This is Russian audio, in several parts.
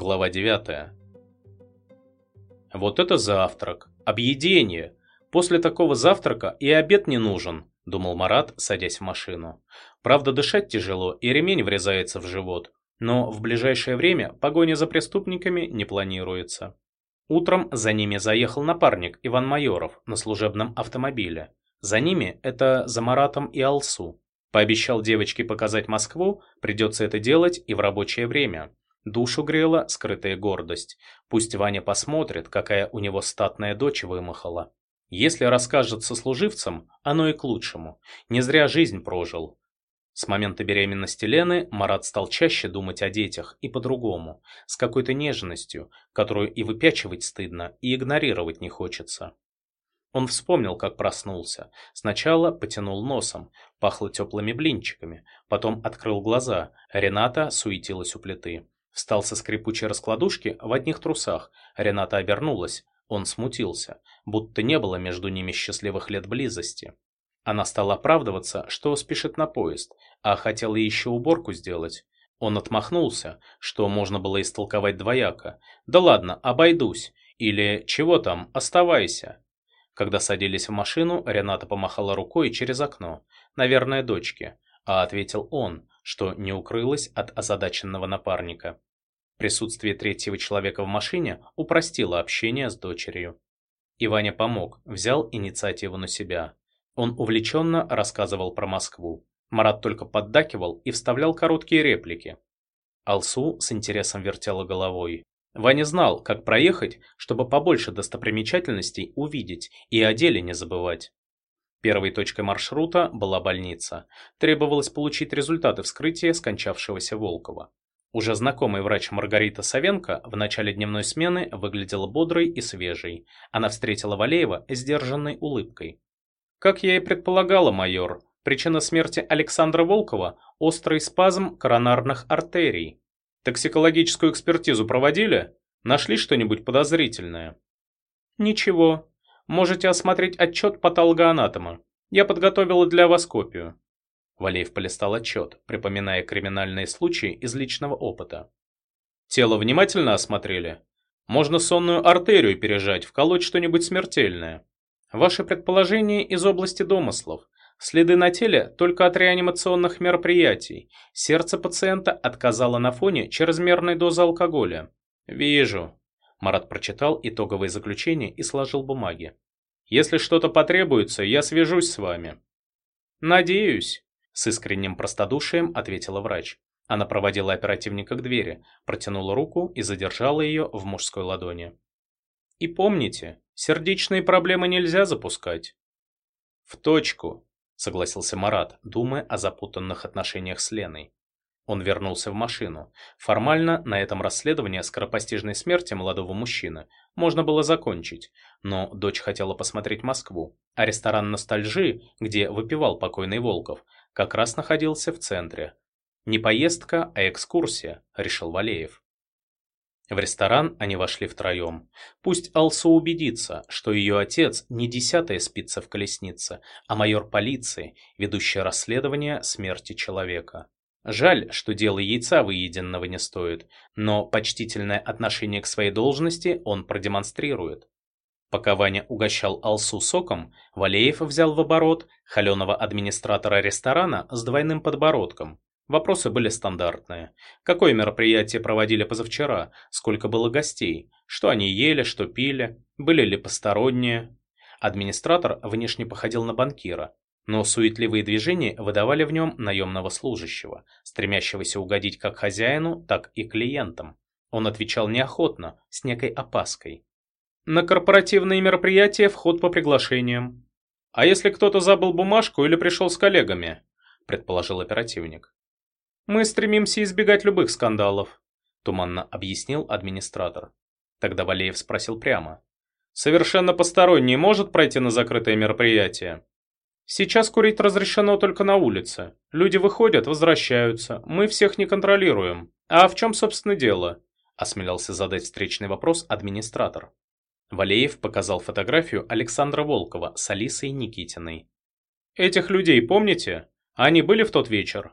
Глава 9. Вот это завтрак, объедение. После такого завтрака и обед не нужен, думал Марат, садясь в машину. Правда, дышать тяжело и ремень врезается в живот, но в ближайшее время погоня за преступниками не планируется. Утром за ними заехал напарник Иван Майоров на служебном автомобиле. За ними это за Маратом и Алсу. Пообещал девочке показать Москву, придется это делать и в рабочее время. Душу грела скрытая гордость. Пусть Ваня посмотрит, какая у него статная дочь вымахала. Если расскажет сослуживцам, оно и к лучшему. Не зря жизнь прожил. С момента беременности Лены Марат стал чаще думать о детях и по-другому, с какой-то нежностью, которую и выпячивать стыдно, и игнорировать не хочется. Он вспомнил, как проснулся. Сначала потянул носом, пахло теплыми блинчиками, потом открыл глаза. Рената суетилась у плиты. Встал со скрипучей раскладушки в одних трусах. Рената обернулась. Он смутился, будто не было между ними счастливых лет близости. Она стала оправдываться, что спешит на поезд, а хотела еще уборку сделать. Он отмахнулся, что можно было истолковать двояко. «Да ладно, обойдусь». Или «Чего там, оставайся». Когда садились в машину, Рената помахала рукой через окно. Наверное, дочке. А ответил он, что не укрылась от озадаченного напарника. Присутствие третьего человека в машине упростило общение с дочерью. Иваня помог, взял инициативу на себя. Он увлеченно рассказывал про Москву. Марат только поддакивал и вставлял короткие реплики. Алсу с интересом вертела головой. Ваня знал, как проехать, чтобы побольше достопримечательностей увидеть и о деле не забывать. Первой точкой маршрута была больница. Требовалось получить результаты вскрытия скончавшегося Волкова. Уже знакомый врач Маргарита Савенко в начале дневной смены выглядела бодрой и свежей. Она встретила Валеева сдержанной улыбкой. Как я и предполагала, майор, причина смерти Александра Волкова – острый спазм коронарных артерий. Токсикологическую экспертизу проводили? Нашли что-нибудь подозрительное? Ничего. Можете осмотреть отчет патологоанатома. Я подготовила для вас копию. Валеев полистал отчет, припоминая криминальные случаи из личного опыта. Тело внимательно осмотрели? Можно сонную артерию пережать, вколоть что-нибудь смертельное. Ваши предположения из области домыслов. Следы на теле только от реанимационных мероприятий. Сердце пациента отказало на фоне чрезмерной дозы алкоголя. Вижу. Марат прочитал итоговые заключения и сложил бумаги. Если что-то потребуется, я свяжусь с вами. Надеюсь, с искренним простодушием ответила врач. Она проводила оперативника к двери, протянула руку и задержала ее в мужской ладони. И помните, сердечные проблемы нельзя запускать. В точку, согласился Марат, думая о запутанных отношениях с Леной. Он вернулся в машину. Формально на этом расследование скоропостижной смерти молодого мужчины можно было закончить, но дочь хотела посмотреть Москву, а ресторан «Ностальжи», где выпивал покойный Волков, как раз находился в центре. Не поездка, а экскурсия, решил Валеев. В ресторан они вошли втроем. Пусть Алсу убедится, что ее отец не десятая спица в колеснице, а майор полиции, ведущий расследование смерти человека. Жаль, что дело яйца выеденного не стоит, но почтительное отношение к своей должности он продемонстрирует. Пока Ваня угощал Алсу соком, Валеев взял в оборот холеного администратора ресторана с двойным подбородком. Вопросы были стандартные. Какое мероприятие проводили позавчера? Сколько было гостей? Что они ели, что пили? Были ли посторонние? Администратор внешне походил на банкира, но суетливые движения выдавали в нем наемного служащего, стремящегося угодить как хозяину, так и клиентам. Он отвечал неохотно, с некой опаской. На корпоративные мероприятия вход по приглашениям. А если кто-то забыл бумажку или пришел с коллегами? Предположил оперативник. Мы стремимся избегать любых скандалов, туманно объяснил администратор. Тогда Валеев спросил прямо. Совершенно посторонний может пройти на закрытое мероприятие? Сейчас курить разрешено только на улице. Люди выходят, возвращаются. Мы всех не контролируем. А в чем, собственно, дело? Осмелялся задать встречный вопрос администратор. Валеев показал фотографию Александра Волкова с Алисой Никитиной. «Этих людей помните? Они были в тот вечер?»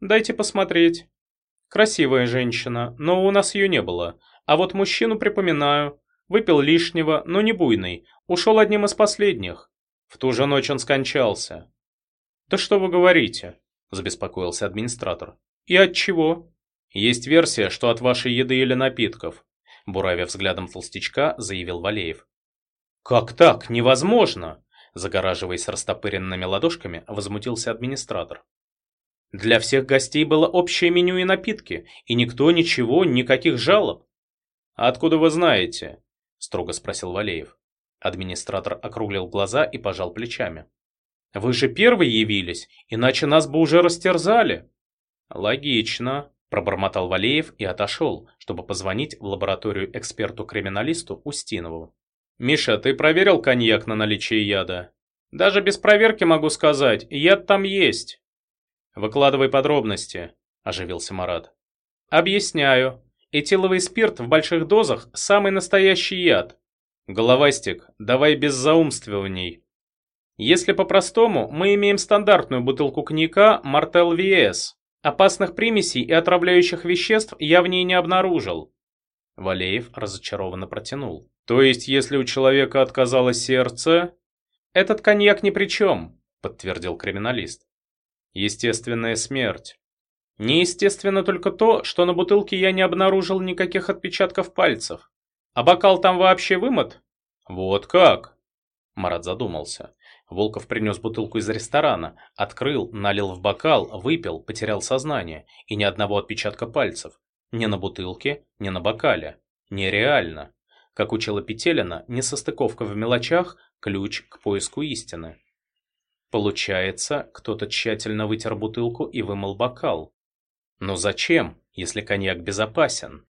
Дайте посмотреть. Красивая женщина, но у нас ее не было. А вот мужчину припоминаю. Выпил лишнего, но не буйный. Ушел одним из последних. В ту же ночь он скончался. Да что вы говорите? Забеспокоился администратор. И от чего? Есть версия, что от вашей еды или напитков. Буравя взглядом толстячка, заявил Валеев. «Как так? Невозможно!» Загораживаясь растопыренными ладошками, возмутился администратор. «Для всех гостей было общее меню и напитки, и никто ничего, никаких жалоб». «Откуда вы знаете?» – строго спросил Валеев. Администратор округлил глаза и пожал плечами. «Вы же первые явились, иначе нас бы уже растерзали». «Логично», – пробормотал Валеев и отошел, чтобы позвонить в лабораторию эксперту-криминалисту Устинову. «Миша, ты проверил коньяк на наличие яда?» «Даже без проверки могу сказать, яд там есть». «Выкладывай подробности», – оживился Марат. «Объясняю. Этиловый спирт в больших дозах – самый настоящий яд. Головастик, давай без заумствований. Если по-простому, мы имеем стандартную бутылку коньяка Мартел VS. Опасных примесей и отравляющих веществ я в ней не обнаружил. Валеев разочарованно протянул. То есть, если у человека отказалось сердце... Этот коньяк ни при чем, подтвердил криминалист. Естественная смерть. Неестественно только то, что на бутылке я не обнаружил никаких отпечатков пальцев. А бокал там вообще вымыт? Вот как? Марат задумался. Волков принес бутылку из ресторана, открыл, налил в бокал, выпил, потерял сознание. И ни одного отпечатка пальцев. Ни на бутылке, ни на бокале. Нереально. Как учила Петелина, несостыковка в мелочах – ключ к поиску истины. Получается, кто-то тщательно вытер бутылку и вымыл бокал. Но зачем, если коньяк безопасен?